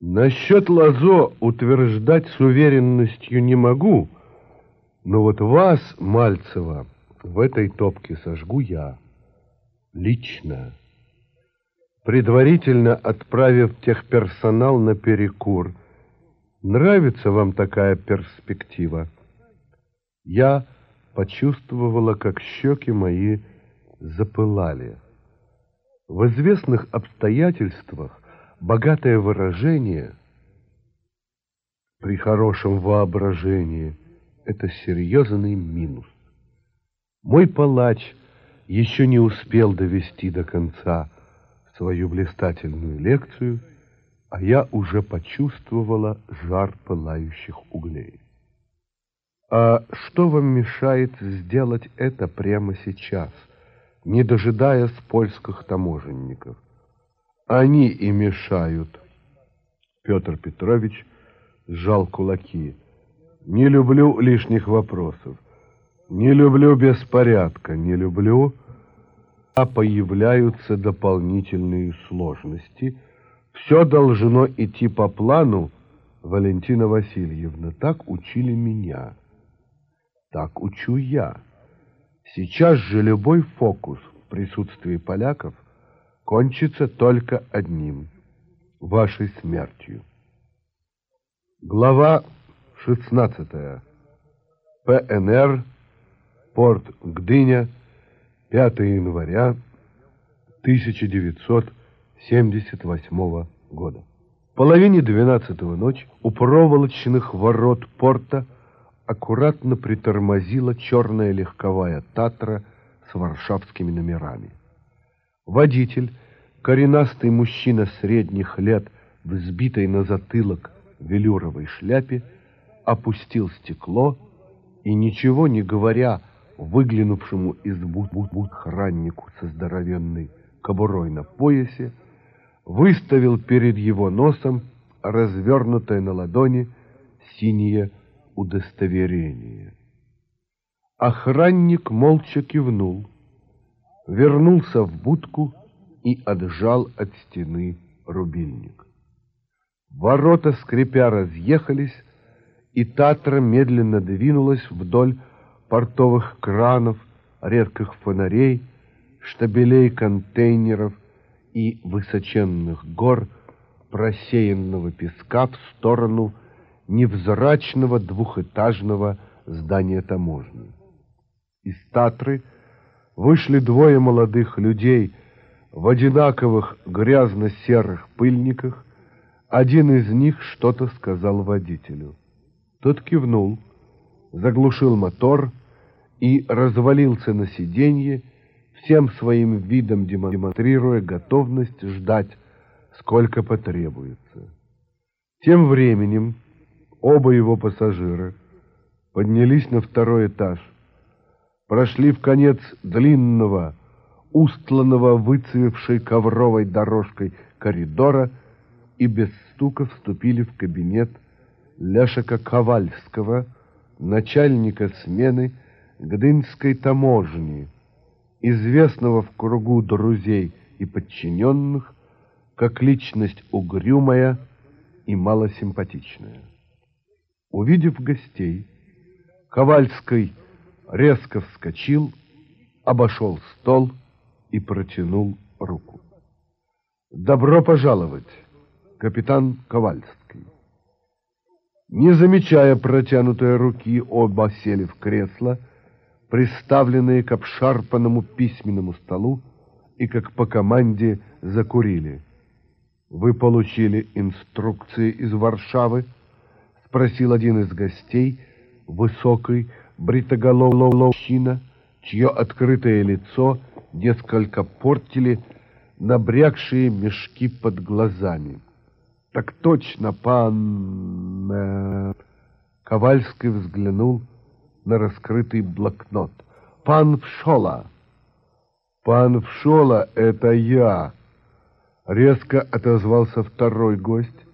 Насчет Лазо утверждать с уверенностью не могу, но вот вас, Мальцева, в этой топке сожгу я. Лично. Предварительно отправив техперсонал на перекур. Нравится вам такая перспектива? Я почувствовала, как щеки мои запылали. В известных обстоятельствах богатое выражение при хорошем воображении — это серьезный минус. Мой палач еще не успел довести до конца свою блистательную лекцию, а я уже почувствовала жар пылающих углей. А что вам мешает сделать это прямо сейчас, не дожидаясь польских таможенников? Они и мешают. Петр Петрович сжал кулаки. Не люблю лишних вопросов. Не люблю беспорядка. Не люблю... А появляются дополнительные сложности. Все должно идти по плану, Валентина Васильевна. Так учили меня. Так учу я. Сейчас же любой фокус в присутствии поляков — кончится только одним — вашей смертью. Глава 16. ПНР, порт Гдыня, 5 января 1978 года. В половине двенадцатого ночи у проволочных ворот порта аккуратно притормозила черная легковая «Татра» с варшавскими номерами. Водитель, коренастый мужчина средних лет в сбитой на затылок велюровой шляпе, опустил стекло и, ничего не говоря, выглянувшему из буд-буд охраннику со здоровенной кобурой на поясе, выставил перед его носом развернутое на ладони синее удостоверение. Охранник молча кивнул вернулся в будку и отжал от стены рубильник. Ворота, скрипя, разъехались, и Татра медленно двинулась вдоль портовых кранов, редких фонарей, штабелей контейнеров и высоченных гор, просеянного песка в сторону невзрачного двухэтажного здания таможни. Из Татры – вышли двое молодых людей в одинаковых грязно-серых пыльниках. Один из них что-то сказал водителю. Тот кивнул, заглушил мотор и развалился на сиденье, всем своим видом демонстрируя готовность ждать, сколько потребуется. Тем временем оба его пассажира поднялись на второй этаж, прошли в конец длинного, устланного выцвевшей ковровой дорожкой коридора и без стука вступили в кабинет Лешика Ковальского, начальника смены Гдынской таможни, известного в кругу друзей и подчиненных как личность угрюмая и малосимпатичная. Увидев гостей, Ковальский резко вскочил, обошел стол и протянул руку. «Добро пожаловать, капитан Ковальский!» Не замечая протянутой руки, оба сели в кресло, приставленные к обшарпанному письменному столу, и, как по команде, закурили. «Вы получили инструкции из Варшавы?» — спросил один из гостей, высокий, бритоголовый мужчина, чье открытое лицо несколько портили набрякшие мешки под глазами. Так точно, пан... Ковальский взглянул на раскрытый блокнот. Пан Пшола. Пан Пшола, это я. Резко отозвался второй гость,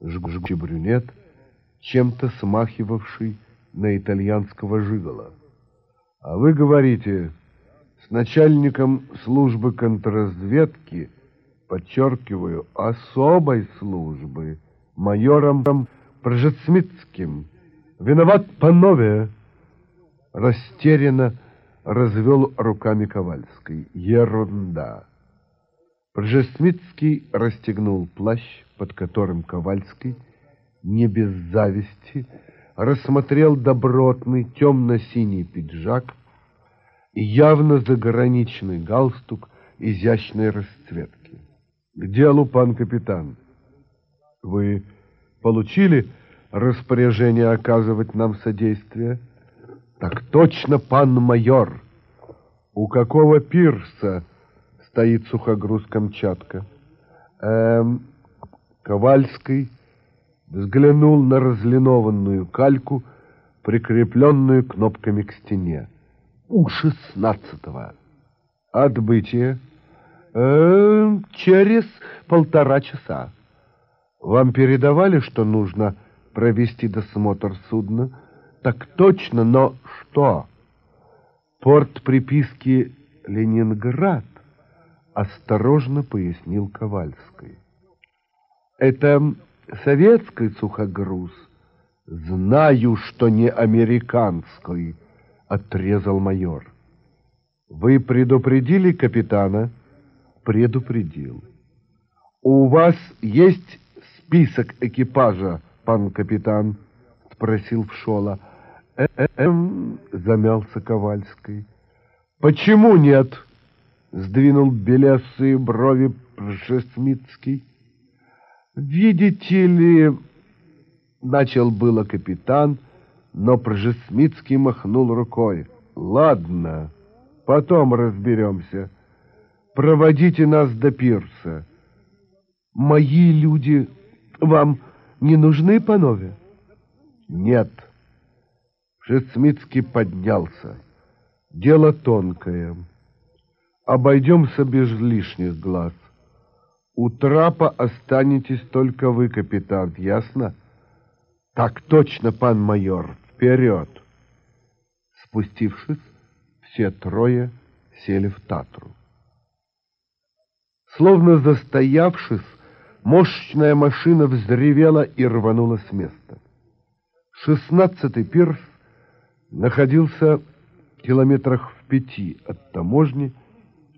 жгучий брюнет, чем-то смахивавший на итальянского жигола. А вы говорите, с начальником службы контрразведки, подчеркиваю, особой службы, майором Пржецмитским. Виноват панове. Растерянно развел руками Ковальской. Ерунда. Пржесмитский расстегнул плащ, под которым Ковальский, не без зависти, рассмотрел добротный темно-синий пиджак и явно заграничный галстук изящной расцветки. «К делу, пан капитан. Вы получили распоряжение оказывать нам содействие?» «Так точно, пан майор. У какого пирса стоит сухогруз Камчатка?» «Эм...» Ковальский взглянул на разлинованную кальку, прикрепленную кнопками к стене. У шестнадцатого. Отбытие. Э, через полтора часа. Вам передавали, что нужно провести досмотр судна? Так точно, но что? Порт приписки Ленинград, осторожно пояснил Ковальский. Это советский сухогруз. Знаю, что не американский, отрезал майор. Вы предупредили капитана? Предупредил. У вас есть список экипажа, пан капитан? Спросил Вшола. «Эм...» — замялся Ковальский. «Почему нет?» — сдвинул белесые брови Пшесмитский. «Видите ли...» — начал было капитан, но Пржесмитский махнул рукой. «Ладно, потом разберемся. Проводите нас до пирса». «Мои люди вам не нужны, панове?» «Нет». Пшесмитский поднялся. «Дело тонкое. Обойдемся без лишних глаз. У трапа останетесь только вы, капитан, ясно? Так точно, пан майор, вперед! Спустившись, все трое сели в Татру. Словно застоявшись, мощная машина взревела и рванула с места. Шестнадцатый пирс находился в километрах в пяти от таможни,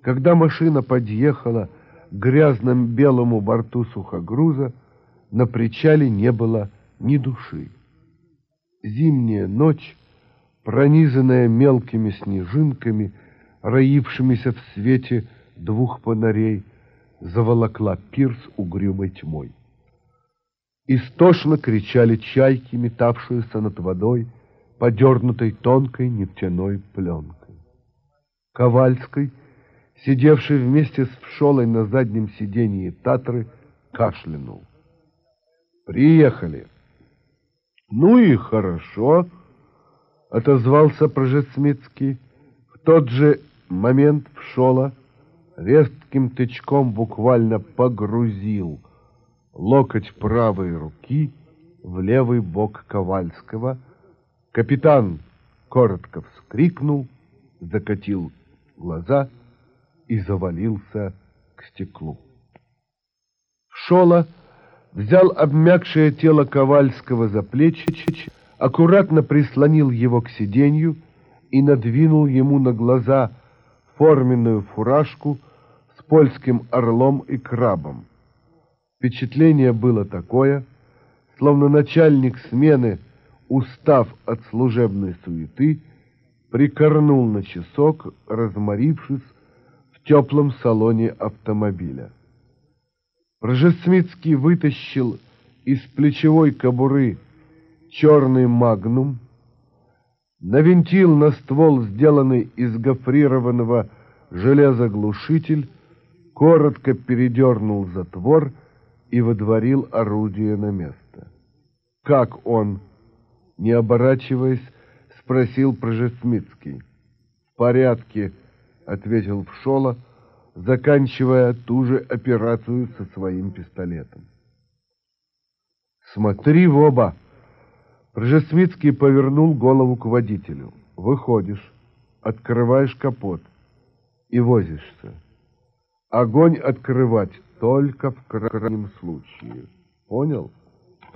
когда машина подъехала грязном белому борту сухогруза на причале не было ни души. Зимняя ночь, пронизанная мелкими снежинками, роившимися в свете двух фонарей, заволокла пирс угрюмой тьмой. Истошно кричали чайки, метавшиеся над водой, подернутой тонкой нефтяной пленкой. Ковальской — сидевший вместе с Пшолой на заднем сиденье Татры, кашлянул. «Приехали». «Ну и хорошо», — отозвался Прожесмитский. В тот же момент Пшола резким тычком буквально погрузил локоть правой руки в левый бок Ковальского. Капитан коротко вскрикнул, закатил глаза — и завалился к стеклу. Шола взял обмякшее тело Ковальского за плечи, аккуратно прислонил его к сиденью и надвинул ему на глаза форменную фуражку с польским орлом и крабом. Впечатление было такое, словно начальник смены, устав от служебной суеты, прикорнул на часок, разморившись теплом салоне автомобиля. Рожесмитский вытащил из плечевой кобуры черный магнум, навинтил на ствол сделанный из гофрированного железа глушитель, коротко передернул затвор и водворил орудие на место. «Как он?» — не оборачиваясь, спросил Прожесмитский. «В порядке», — ответил Пшола, заканчивая ту же операцию со своим пистолетом. «Смотри в оба!» Пржесвицкий повернул голову к водителю. «Выходишь, открываешь капот и возишься. Огонь открывать только в крайнем случае. Понял?»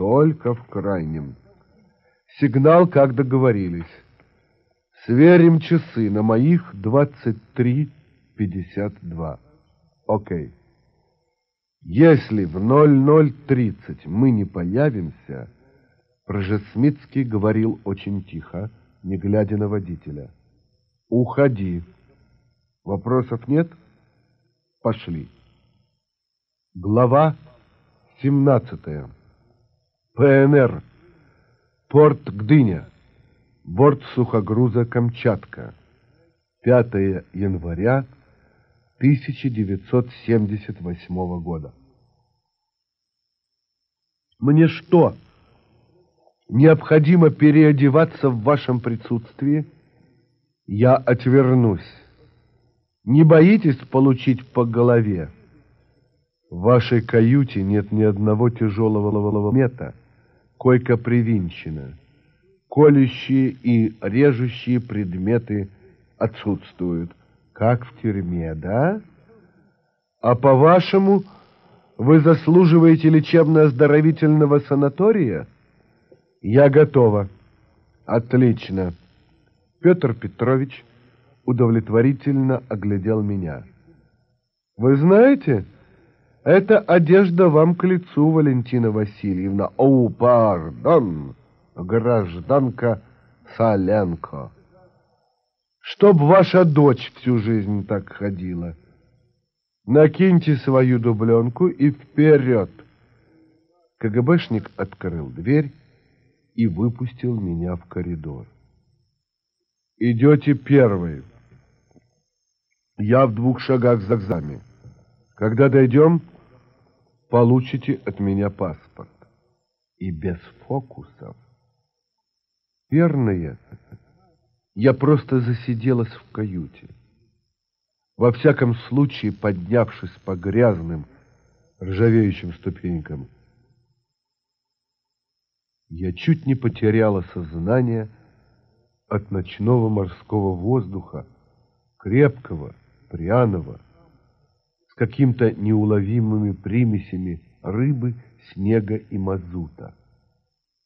только в крайнем. Сигнал, как договорились. Сверим часы на моих 23.52. Окей. Если в 00.30 мы не появимся, Прожесмитский говорил очень тихо, не глядя на водителя. Уходи. Вопросов нет? Пошли. Глава 17. ПНР. Порт Гдыня. Борт сухогруза «Камчатка». 5 января 1978 года. Мне что, необходимо переодеваться в вашем присутствии? Я отвернусь. Не боитесь получить по голове? В вашей каюте нет ни одного тяжелого мета. Койка привинчена. Колющие и режущие предметы отсутствуют как в тюрьме, да? А по-вашему, вы заслуживаете лечебно-оздоровительного санатория? Я готова. Отлично. Петр Петрович удовлетворительно оглядел меня. Вы знаете, эта одежда вам к лицу, Валентина Васильевна. О, пардон, гражданка Соленко чтоб ваша дочь всю жизнь так ходила. Накиньте свою дубленку и вперед. КГБшник открыл дверь и выпустил меня в коридор. Идете первый. Я в двух шагах за зами. Когда дойдем, получите от меня паспорт. И без фокусов. Верно я просто засиделась в каюте. Во всяком случае, поднявшись по грязным, ржавеющим ступенькам, я чуть не потеряла сознание от ночного морского воздуха, крепкого, пряного, с каким-то неуловимыми примесями рыбы, снега и мазута.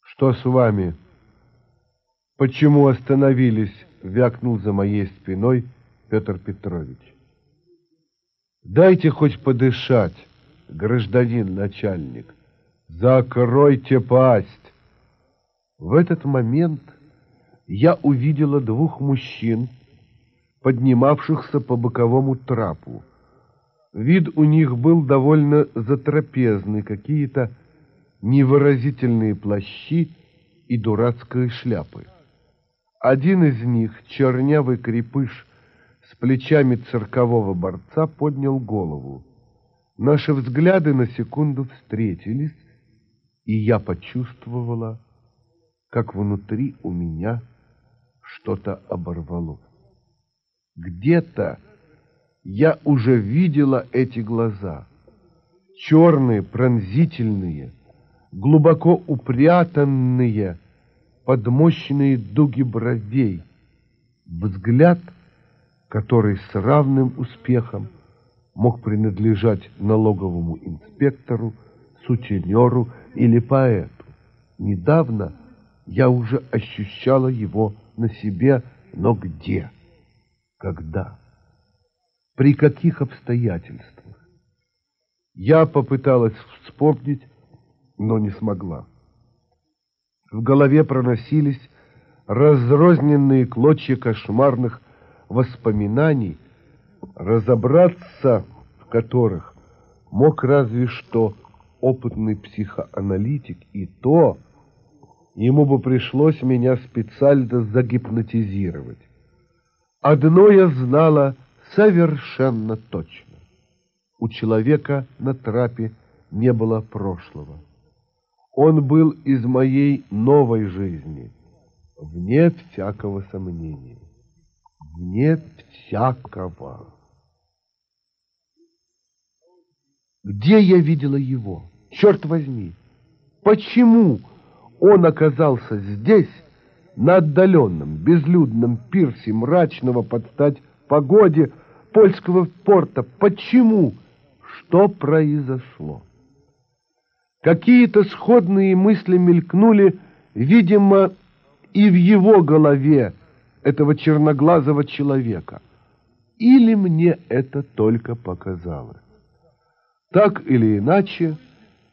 «Что с вами?» «Почему остановились?» — вякнул за моей спиной Петр Петрович. «Дайте хоть подышать, гражданин начальник. Закройте пасть!» В этот момент я увидела двух мужчин, поднимавшихся по боковому трапу. Вид у них был довольно затрапезный, какие-то невыразительные плащи и дурацкие шляпы. Один из них, чернявый крепыш с плечами циркового борца, поднял голову. Наши взгляды на секунду встретились, и я почувствовала, как внутри у меня что-то оборвалось. Где-то я уже видела эти глаза, черные, пронзительные, глубоко упрятанные, под мощные дуги бровей, взгляд, который с равным успехом мог принадлежать налоговому инспектору, сутенеру или поэту. Недавно я уже ощущала его на себе, но где? Когда? При каких обстоятельствах? Я попыталась вспомнить, но не смогла. В голове проносились разрозненные клочья кошмарных воспоминаний, разобраться в которых мог разве что опытный психоаналитик, и то ему бы пришлось меня специально загипнотизировать. Одно я знала совершенно точно. У человека на трапе не было прошлого. Он был из моей новой жизни, вне всякого сомнения, вне всякого. Где я видела его? Черт возьми! Почему он оказался здесь, на отдаленном, безлюдном пирсе мрачного под стать погоде польского порта? Почему? Что произошло? Какие-то сходные мысли мелькнули, видимо, и в его голове, этого черноглазого человека. Или мне это только показалось? Так или иначе,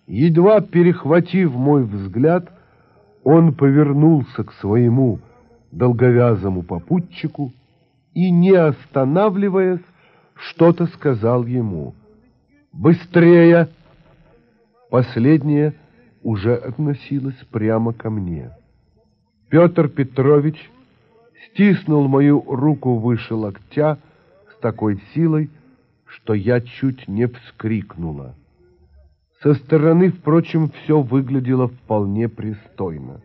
едва перехватив мой взгляд, он повернулся к своему долговязому попутчику и, не останавливаясь, что-то сказал ему. «Быстрее!» Последнее уже относилось прямо ко мне. Петр Петрович стиснул мою руку выше локтя с такой силой, что я чуть не вскрикнула. Со стороны, впрочем, все выглядело вполне пристойно.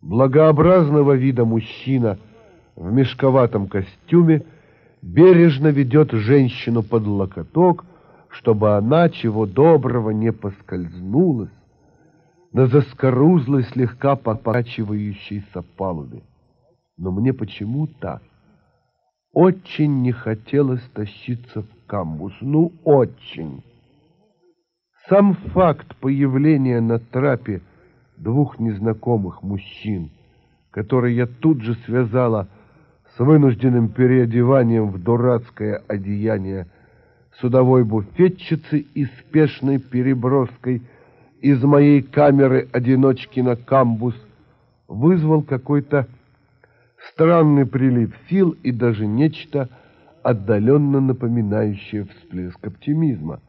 Благообразного вида мужчина в мешковатом костюме бережно ведет женщину под локоток, чтобы она чего доброго не поскользнулась на заскорузлой слегка покачивающейся палубе. Но мне почему-то очень не хотелось тащиться в камбуз. Ну, очень. Сам факт появления на трапе двух незнакомых мужчин, которые я тут же связала с вынужденным переодеванием в дурацкое одеяние судовой буфетчицы и спешной переброской из моей камеры одиночки на камбус, вызвал какой-то странный прилив сил и даже нечто отдаленно напоминающее всплеск оптимизма,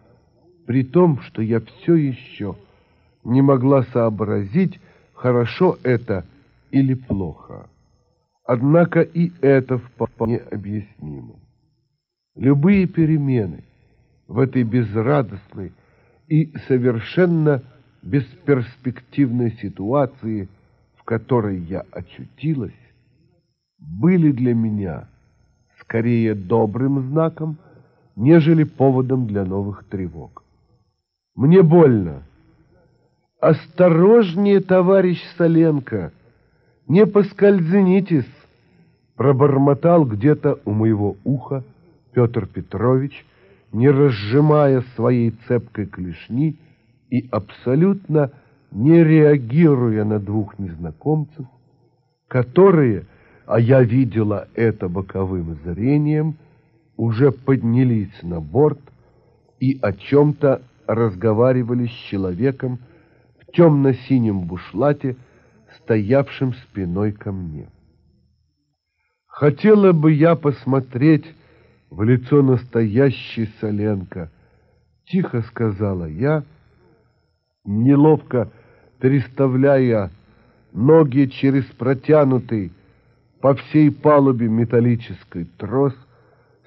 при том, что я все еще не могла сообразить, хорошо это или плохо. Однако и это вполне объяснимо. Любые перемены в этой безрадостной и совершенно бесперспективной ситуации, в которой я очутилась, были для меня скорее добрым знаком, нежели поводом для новых тревог. Мне больно, «Осторожнее, товарищ Соленко! Не поскользнитесь!» Пробормотал где-то у моего уха Петр Петрович, не разжимая своей цепкой клешни и абсолютно не реагируя на двух незнакомцев, которые, а я видела это боковым зрением, уже поднялись на борт и о чем-то разговаривали с человеком, темно-синем бушлате, стоявшем спиной ко мне. Хотела бы я посмотреть в лицо настоящей Соленко, тихо сказала я, неловко переставляя ноги через протянутый по всей палубе металлический трос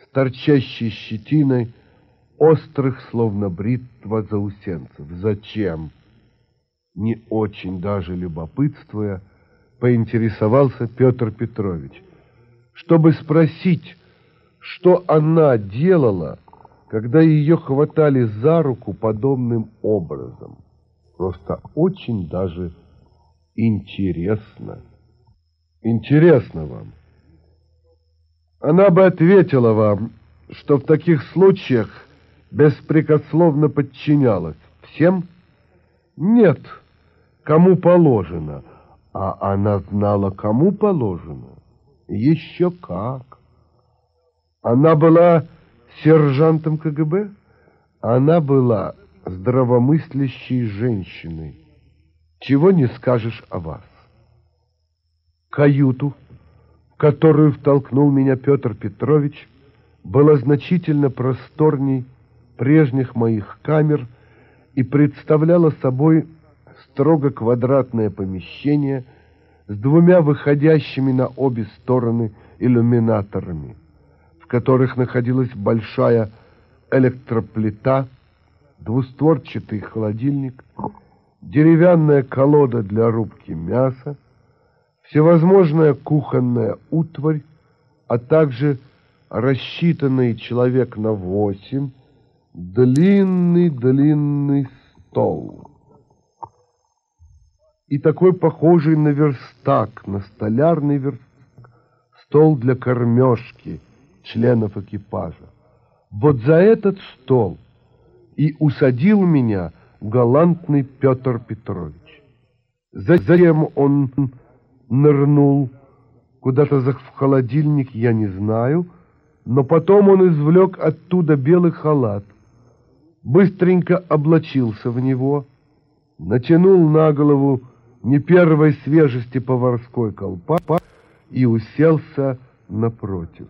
с торчащей щетиной острых, словно бритва заусенцев. Зачем? не очень даже любопытствуя, поинтересовался Петр Петрович, чтобы спросить, что она делала, когда ее хватали за руку подобным образом. Просто очень даже интересно. Интересно вам. Она бы ответила вам, что в таких случаях беспрекословно подчинялась. Всем? Нет кому положено, а она знала, кому положено. Еще как. Она была сержантом КГБ, она была здравомыслящей женщиной. Чего не скажешь о вас. Каюту, в которую втолкнул меня Петр Петрович, была значительно просторней прежних моих камер и представляла собой строго квадратное помещение с двумя выходящими на обе стороны иллюминаторами, которых находилась большая электроплита, двустворчатый холодильник, деревянная колода для рубки мяса, всевозможная кухонная утварь, а также рассчитанный человек на восемь длинный-длинный стол. И такой похожий на верстак, на столярный верстак, стол для кормежки членов экипажа. Вот за этот стол и усадил меня галантный Петр Петрович. Затем он нырнул куда-то в холодильник, я не знаю, но потом он извлек оттуда белый халат, быстренько облачился в него, натянул на голову не первой свежести поварской колпак и уселся напротив.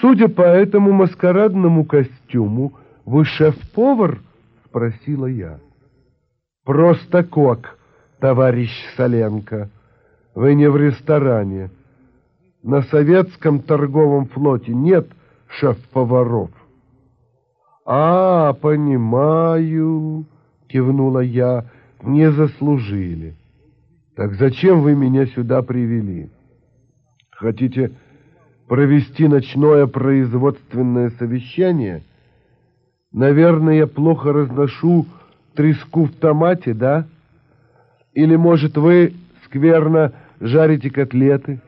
Судя по этому маскарадному костюму, вы шеф-повар? Спросила я. Просто кок, товарищ Соленко. Вы не в ресторане. На советском торговом флоте нет шеф-поваров. А, понимаю, кивнула я, не заслужили. Так зачем вы меня сюда привели? Хотите провести ночное производственное совещание? Наверное, я плохо разношу треску в томате, да? Или, может, вы скверно жарите котлеты?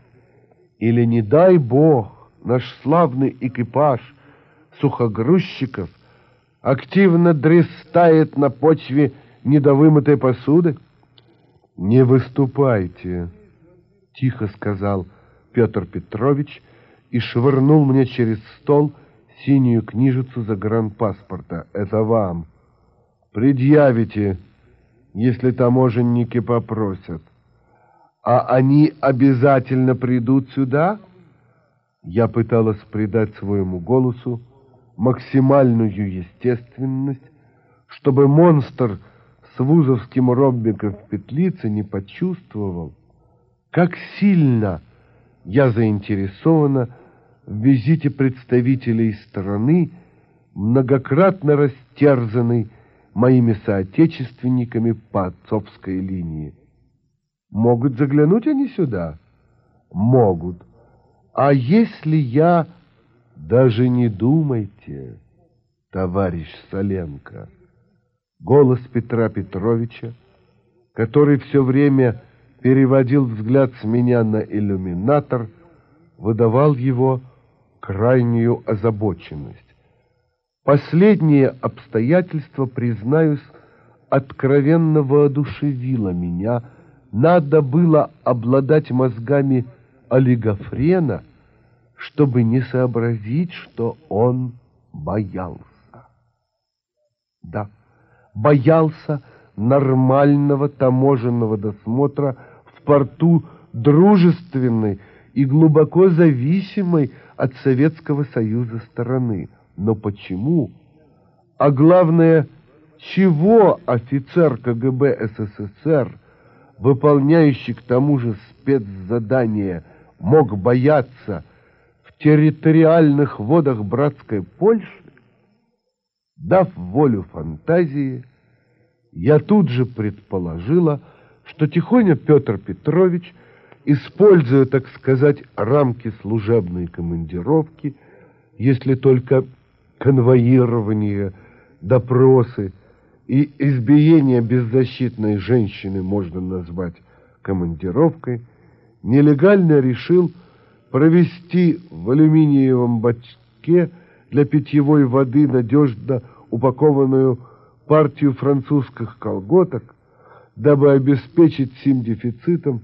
Или, не дай бог, наш славный экипаж сухогрузчиков активно дрестает на почве недовымытой посуды? Не выступайте, тихо сказал Петр Петрович, и швырнул мне через стол синюю книжицу загранпаспорта. Это вам. Предъявите, если таможенники попросят. А они обязательно придут сюда? Я пыталась придать своему голосу максимальную естественность, чтобы монстр с вузовским роббиком в петлице не почувствовал, как сильно я заинтересована в визите представителей страны, многократно растерзанной моими соотечественниками по отцовской линии. Могут заглянуть они сюда? Могут. А если я... Даже не думайте, товарищ Соленко. Голос Петра Петровича, который все время переводил взгляд с меня на иллюминатор, выдавал его крайнюю озабоченность. Последнее обстоятельство, признаюсь, откровенно воодушевило меня. Надо было обладать мозгами олигофрена, чтобы не сообразить, что он боялся. Да, боялся нормального таможенного досмотра в порту дружественной и глубоко зависимой от Советского Союза стороны. Но почему? А главное, чего офицер КГБ СССР, выполняющий к тому же спецзадание, мог бояться в территориальных водах братской Польши? Дав волю фантазии, я тут же предположила, что тихоня Петр Петрович, используя, так сказать, рамки служебной командировки, если только конвоирование, допросы и избиение беззащитной женщины можно назвать командировкой, нелегально решил провести в алюминиевом бачке для питьевой воды надежно упакованную партию французских колготок, дабы обеспечить сим дефицитом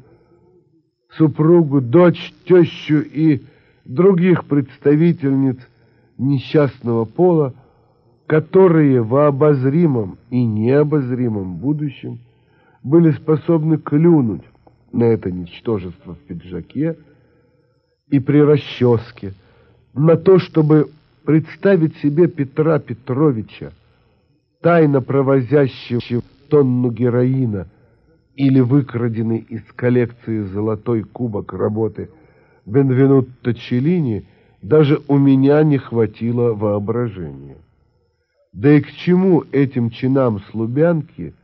супругу, дочь, тещу и других представительниц несчастного пола, которые в обозримом и необозримом будущем были способны клюнуть на это ничтожество в пиджаке и при расческе, на то, чтобы представить себе Петра Петровича, тайно провозящего тонну героина или выкраденный из коллекции золотой кубок работы Бенвенутто Челлини – даже у меня не хватило воображения. Да и к чему этим чинам слубянки,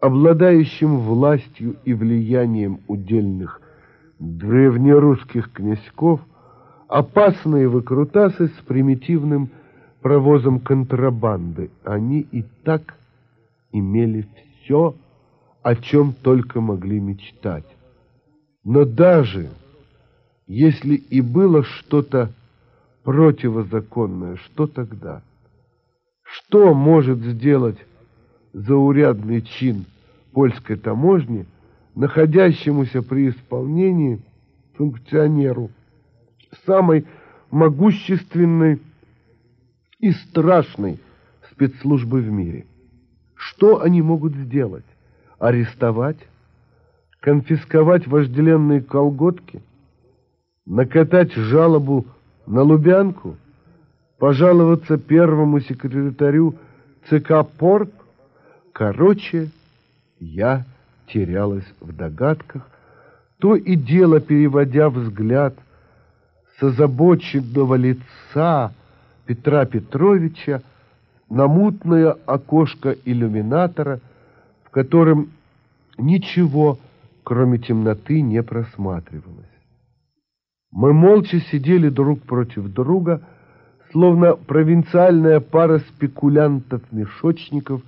обладающим властью и влиянием удельных древнерусских князьков, опасные выкрутасы с примитивным провозом контрабанды. Они и так имели все, о чем только могли мечтать. Но даже если и было что-то противозаконное, что тогда? Что может сделать заурядный чин польской таможни, находящемуся при исполнении функционеру самой могущественной и страшной спецслужбы в мире. Что они могут сделать? Арестовать? Конфисковать вожделенные колготки? Накатать жалобу на Лубянку? Пожаловаться первому секретарю ЦК Порт? Короче, я терялась в догадках, то и дело переводя взгляд с озабоченного лица Петра Петровича на мутное окошко иллюминатора, в котором ничего, кроме темноты, не просматривалось. Мы молча сидели друг против друга, словно провинциальная пара спекулянтов-мешочников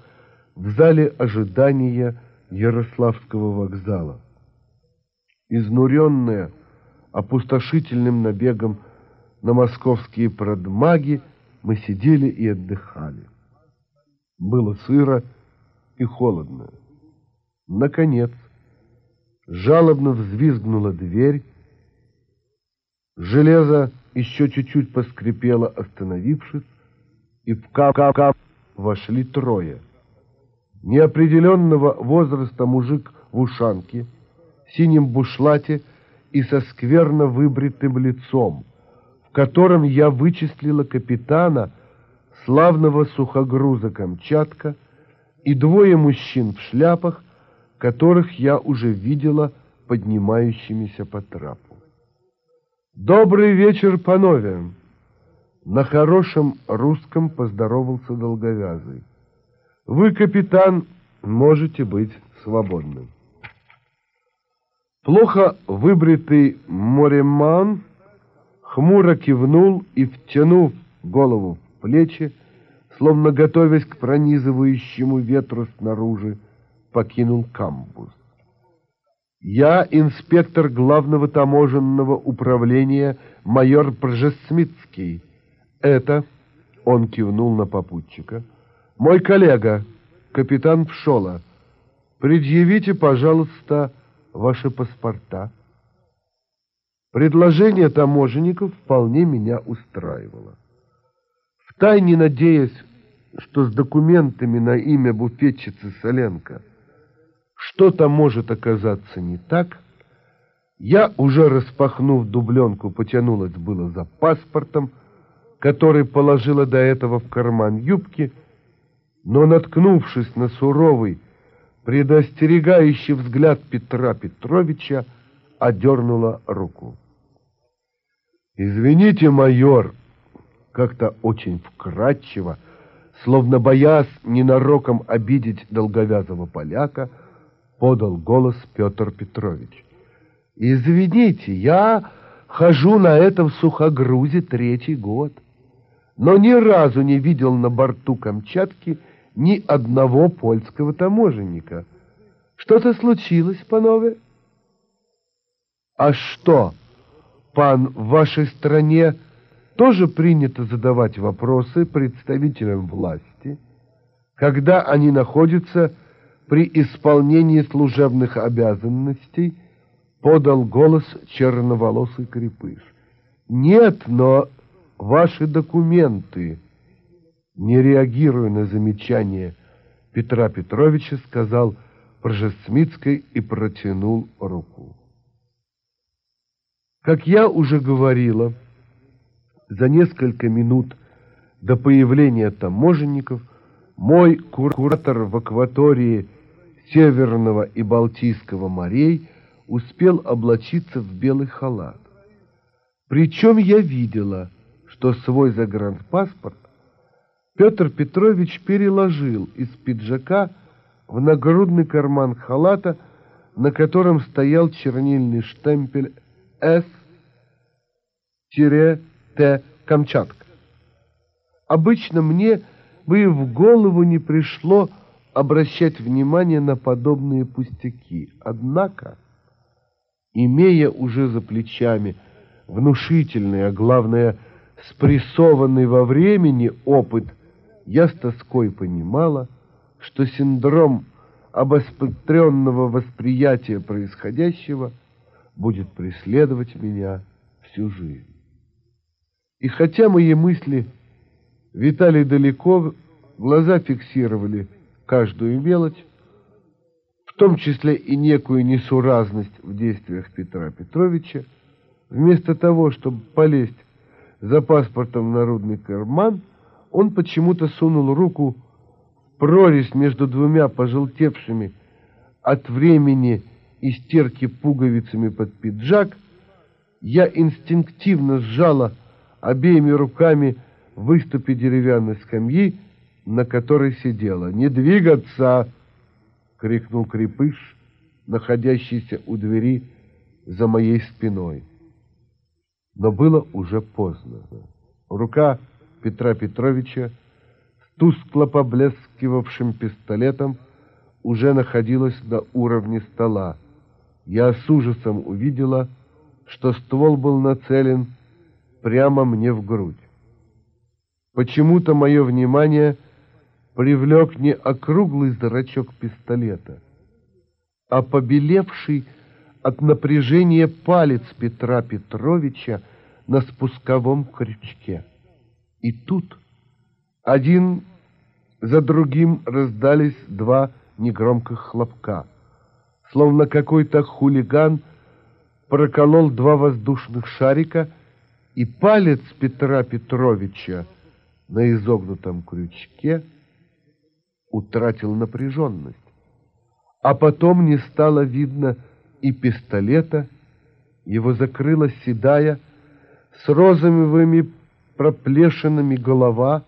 в зале ожидания Ярославского вокзала. Изнуренная опустошительным набегом на московские продмаги, мы сидели и отдыхали. Было сыро и холодно. Наконец, жалобно взвизгнула дверь. Железо еще чуть-чуть поскрипело, остановившись, и в кап-кап вошли трое. Неопределенного возраста мужик в ушанке, синем бушлате и со скверно выбритым лицом, в котором я вычислила капитана славного сухогруза «Камчатка» и двое мужчин в шляпах, которых я уже видела поднимающимися по трапу. «Добрый вечер, панове!» На хорошем русском поздоровался долговязый. «Вы, капитан, можете быть свободным». Плохо выбритый мореман хмуро кивнул и, втянув голову в плечи, словно готовясь к пронизывающему ветру снаружи, покинул камбуз. «Я инспектор главного таможенного управления майор Пржесмитский. Это...» — он кивнул на попутчика. «Мой коллега, капитан Пшола. Предъявите, пожалуйста, ваши паспорта». Предложение таможенников вполне меня устраивало. Втайне надеясь, что с документами на имя буфетчицы Соленко что-то может оказаться не так, я, уже распахнув дубленку, потянулась было за паспортом, который положила до этого в карман юбки, но, наткнувшись на суровый, предостерегающий взгляд Петра Петровича, одернула руку. «Извините, майор», как-то очень вкрадчиво, словно боясь ненароком обидеть долговязого поляка, подал голос Петр Петрович. «Извините, я хожу на этом сухогрузе третий год, но ни разу не видел на борту Камчатки ни одного польского таможенника. Что-то случилось, панове?» «А что, пан, в вашей стране тоже принято задавать вопросы представителям власти, когда они находятся при исполнении служебных обязанностей, подал голос черноволосый крепыш. Нет, но ваши документы, не реагируя на замечание Петра Петровича, сказал Пржесмитской и протянул руку. Как я уже говорила, за несколько минут до появления таможенников мой куратор в акватории Северного и Балтийского морей успел облачиться в белый халат. Причем я видела, что свой загранпаспорт Петр Петрович переложил из пиджака в нагрудный карман халата, на котором стоял чернильный штемпель с-т Камчатка. Обычно мне бы в голову не пришло обращать внимание на подобные пустяки. Однако, имея уже за плечами внушительный, а главное, спрессованный во времени опыт, я с тоской понимала, что синдром обостренного восприятия происходящего будет преследовать меня всю жизнь. И хотя мои мысли витали далеко, глаза фиксировали каждую мелочь, в том числе и некую несуразность в действиях Петра Петровича, вместо того, чтобы полезть за паспортом в народный карман, он почему-то сунул руку в прорезь между двумя пожелтевшими от времени и стирки пуговицами под пиджак. Я инстинктивно сжала обеими руками выступе деревянной скамьи, на которой сидела. «Не двигаться!» — крикнул крепыш, находящийся у двери за моей спиной. Но было уже поздно. Рука Петра Петровича с тускло поблескивавшим пистолетом уже находилась на уровне стола. Я с ужасом увидела, что ствол был нацелен прямо мне в грудь. Почему-то мое внимание привлек не округлый зрачок пистолета, а побелевший от напряжения палец Петра Петровича на спусковом крючке. И тут один за другим раздались два негромких хлопка, словно какой-то хулиган проколол два воздушных шарика, и палец Петра Петровича на изогнутом крючке утратил напряженность. А потом не стало видно и пистолета, его закрыла седая, с розовыми проплешинами голова,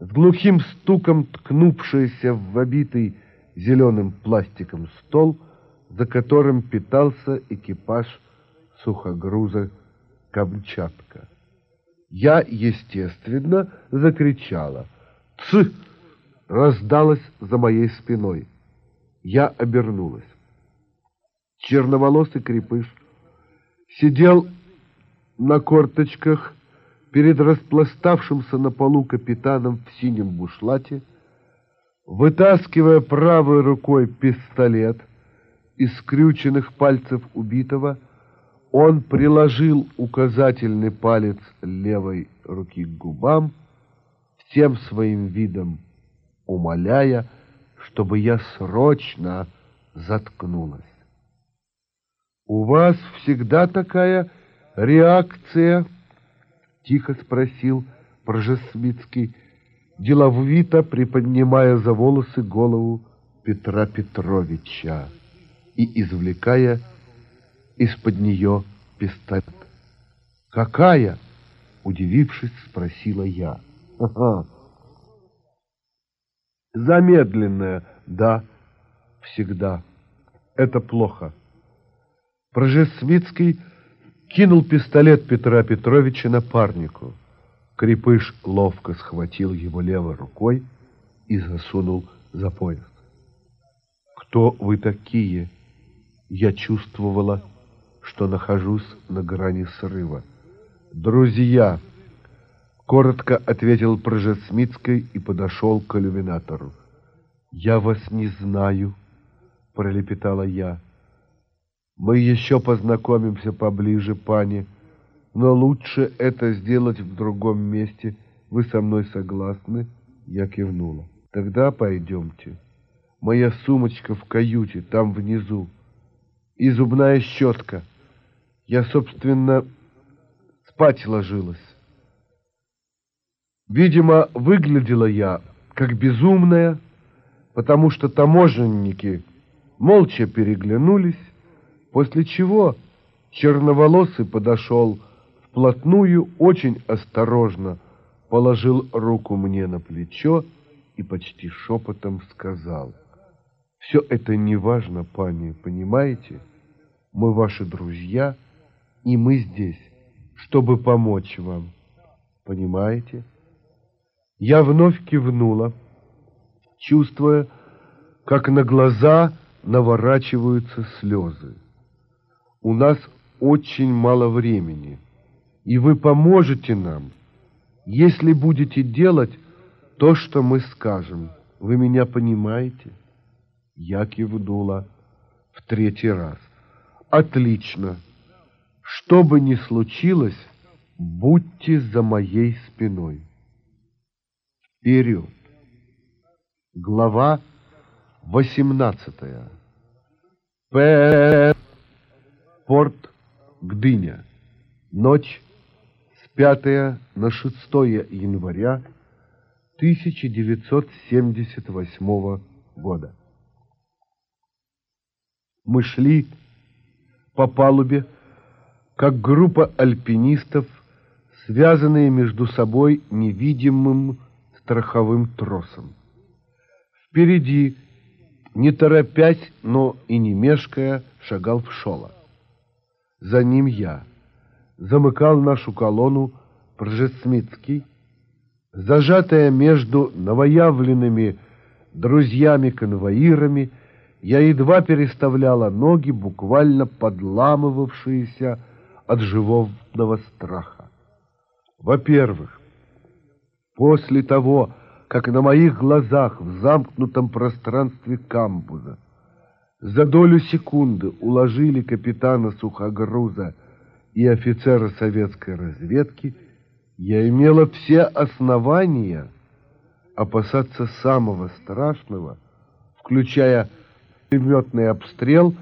с глухим стуком ткнувшаяся в обитый зеленым пластиком стол, за которым питался экипаж сухогруза «Камчатка». Я, естественно, закричала. «Цы!» раздалось за моей спиной. Я обернулась. Черноволосый крепыш сидел на корточках перед распластавшимся на полу капитаном в синем бушлате, вытаскивая правой рукой пистолет из скрюченных пальцев убитого, он приложил указательный палец левой руки к губам, всем своим видом умоляя, чтобы я срочно заткнулась. «У вас всегда такая реакция?» — тихо спросил Прожесвицкий, деловито приподнимая за волосы голову Петра Петровича и извлекая из-под нее пистолет. «Какая?» — удивившись, спросила я. «Ага. Замедленная, да, всегда. Это плохо». Прожесвицкий кинул пистолет Петра Петровича напарнику. Крепыш ловко схватил его левой рукой и засунул за пояс. «Кто вы такие?» Я чувствовала, что нахожусь на грани срыва. «Друзья!» — коротко ответил Прожесмитской и подошел к иллюминатору. «Я вас не знаю», — пролепетала я. Мы еще познакомимся поближе, пани, но лучше это сделать в другом месте. Вы со мной согласны?» Я кивнула. «Тогда пойдемте. Моя сумочка в каюте, там внизу. И зубная щетка. Я, собственно, спать ложилась. Видимо, выглядела я как безумная, потому что таможенники молча переглянулись, После чего черноволосый подошел вплотную, очень осторожно положил руку мне на плечо и почти шепотом сказал, «Все это не важно, пани, понимаете? Мы ваши друзья, и мы здесь, чтобы помочь вам. Понимаете?» Я вновь кивнула, чувствуя, как на глаза наворачиваются слезы у нас очень мало времени, и вы поможете нам, если будете делать то, что мы скажем. Вы меня понимаете? Я кивнула в третий раз. Отлично. Что бы ни случилось, будьте за моей спиной. Вперед. Глава восемнадцатая. П. Порт Гдыня. Ночь с 5 на 6 января 1978 года. Мы шли по палубе, как группа альпинистов, связанные между собой невидимым страховым тросом. Впереди, не торопясь, но и не мешкая, шагал Пшола. За ним я. Замыкал нашу колонну Пржесмитский, Зажатая между новоявленными друзьями-конвоирами, я едва переставляла ноги, буквально подламывавшиеся от животного страха. Во-первых, после того, как на моих глазах в замкнутом пространстве камбуза за долю секунды уложили капитана сухогруза и офицера советской разведки – я имела все основания опасаться самого страшного, включая пулеметный обстрел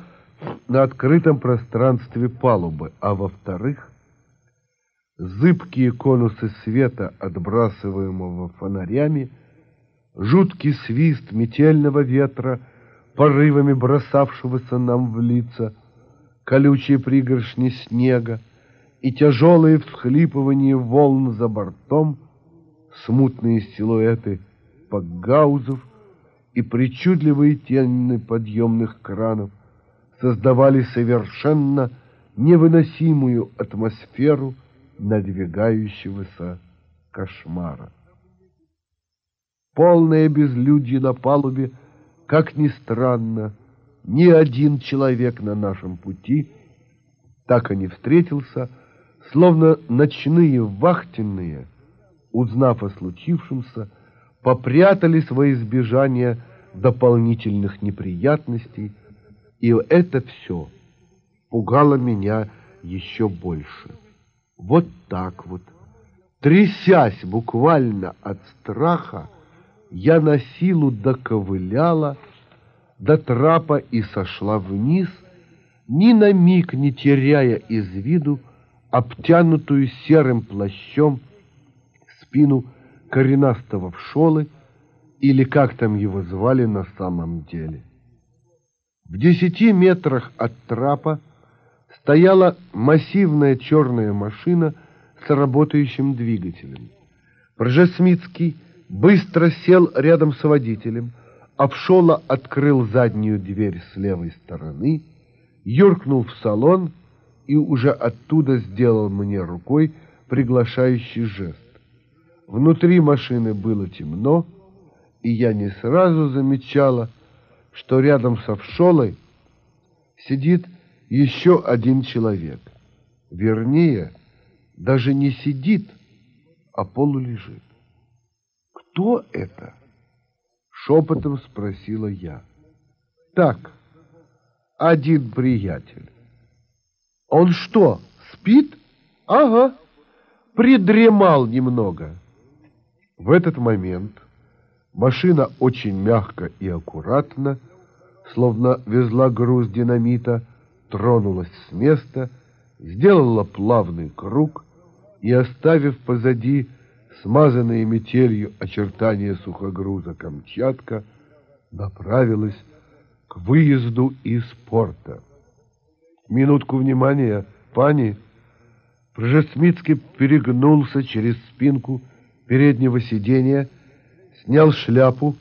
на открытом пространстве палубы, а во-вторых, зыбкие конусы света, отбрасываемого фонарями, жуткий свист метельного ветра, порывами бросавшегося нам в лица, колючие пригоршни снега, и тяжелые всхлипывания волн за бортом, смутные силуэты пакгаузов и причудливые тени подъемных кранов создавали совершенно невыносимую атмосферу надвигающегося кошмара. Полное безлюдье на палубе, как ни странно, ни один человек на нашем пути так и не встретился, Словно ночные вахтенные, узнав о случившемся, попрятались во избежание дополнительных неприятностей, и это все пугало меня еще больше. Вот так вот, трясясь буквально от страха, я на силу доковыляла до трапа и сошла вниз, ни на миг не теряя из виду обтянутую серым плащом спину коренастого вшолы, или как там его звали на самом деле. В десяти метрах от трапа стояла массивная черная машина с работающим двигателем. Пржесмитский быстро сел рядом с водителем, а Пшола открыл заднюю дверь с левой стороны, юркнул в салон и уже оттуда сделал мне рукой приглашающий жест. Внутри машины было темно, и я не сразу замечала, что рядом с Овшолой сидит еще один человек. Вернее, даже не сидит, а полулежит. «Кто это?» — шепотом спросила я. «Так, один приятель». Он что, спит? Ага, придремал немного. В этот момент машина очень мягко и аккуратно, словно везла груз динамита, тронулась с места, сделала плавный круг и, оставив позади смазанные метелью очертания сухогруза Камчатка, направилась к выезду из порта. Минутку внимания, пани. Пржесмицкий перегнулся через спинку переднего сиденья, снял шляпу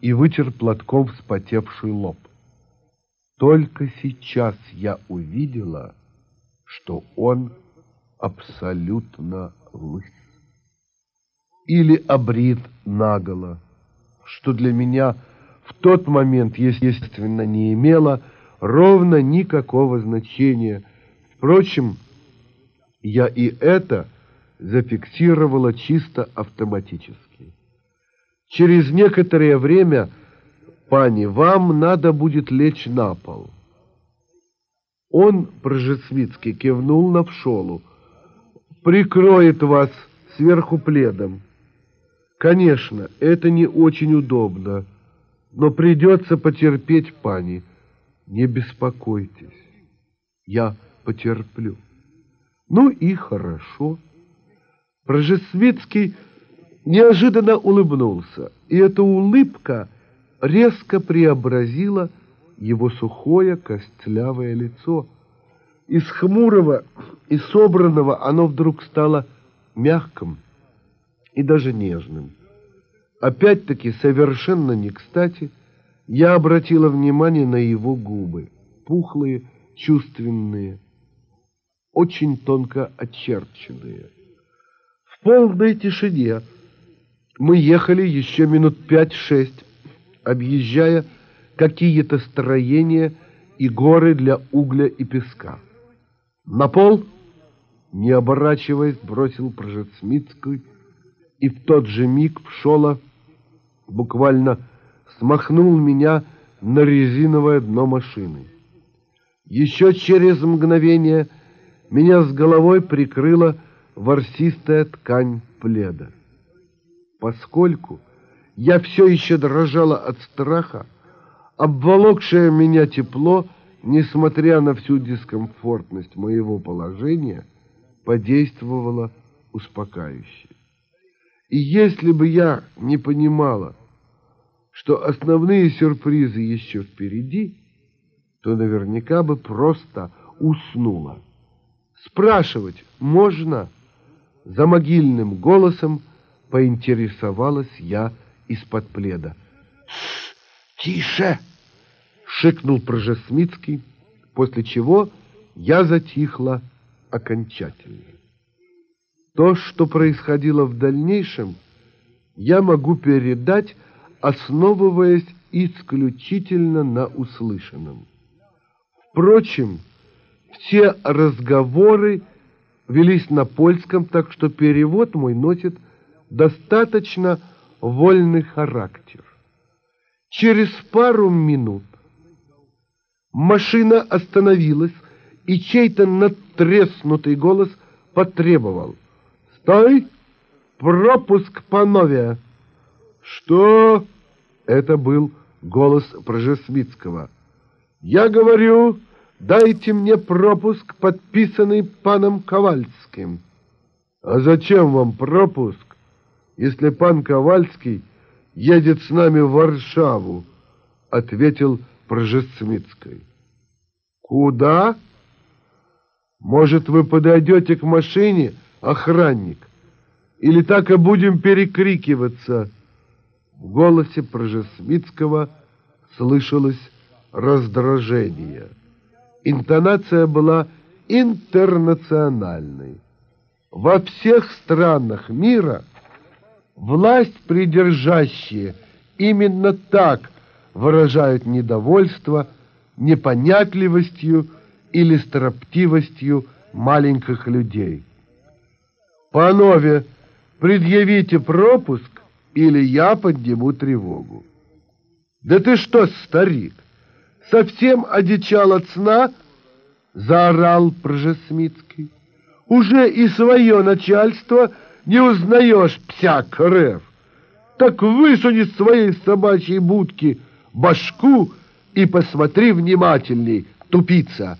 и вытер платком вспотевший лоб. Только сейчас я увидела, что он абсолютно лыс. Или обрит наголо, что для меня в тот момент, естественно, не имело ровно никакого значения. Впрочем, я и это зафиксировала чисто автоматически. Через некоторое время, пани, вам надо будет лечь на пол. Он, Прожесвицкий, кивнул на пшолу. Прикроет вас сверху пледом. Конечно, это не очень удобно, но придется потерпеть, пани. Не беспокойтесь, я потерплю. Ну и хорошо. Прожесвицкий неожиданно улыбнулся, и эта улыбка резко преобразила его сухое костлявое лицо. Из хмурого и собранного оно вдруг стало мягким и даже нежным. Опять-таки, совершенно не кстати, я обратила внимание на его губы, пухлые, чувственные, очень тонко очерченные. В полной тишине мы ехали еще минут пять-шесть, объезжая какие-то строения и горы для угля и песка. На пол, не оборачиваясь, бросил Прожецмитский, и в тот же миг Пшола буквально смахнул меня на резиновое дно машины. Еще через мгновение меня с головой прикрыла ворсистая ткань пледа. Поскольку я все еще дрожала от страха, обволокшее меня тепло, несмотря на всю дискомфортность моего положения, подействовало успокаивающе. И если бы я не понимала, что основные сюрпризы еще впереди, то наверняка бы просто уснула. Спрашивать можно? За могильным голосом поинтересовалась я из-под пледа. «Тише!» — шикнул Прожесмицкий, после чего я затихла окончательно. То, что происходило в дальнейшем, я могу передать, основываясь исключительно на услышанном. Впрочем, все разговоры велись на польском, так что перевод мой носит достаточно вольный характер. Через пару минут машина остановилась, и чей-то надтреснутый голос потребовал — «Стой! Пропуск панове!» «Что?» — это был голос Прожесвицкого. «Я говорю, дайте мне пропуск, подписанный паном Ковальским». «А зачем вам пропуск, если пан Ковальский едет с нами в Варшаву?» — ответил Прожесвицкий. «Куда?» «Может, вы подойдете к машине?» охранник. Или так и будем перекрикиваться. В голосе Прожесвицкого слышалось раздражение. Интонация была интернациональной. Во всех странах мира власть придержащие именно так выражают недовольство непонятливостью или строптивостью маленьких людей. Панове, предъявите пропуск, или я подниму тревогу. Да ты что, старик, совсем одичал от сна? Заорал Пржесмитский. Уже и свое начальство не узнаешь, псяк Рев. Так высуни с своей собачьей будки башку и посмотри внимательней, тупица.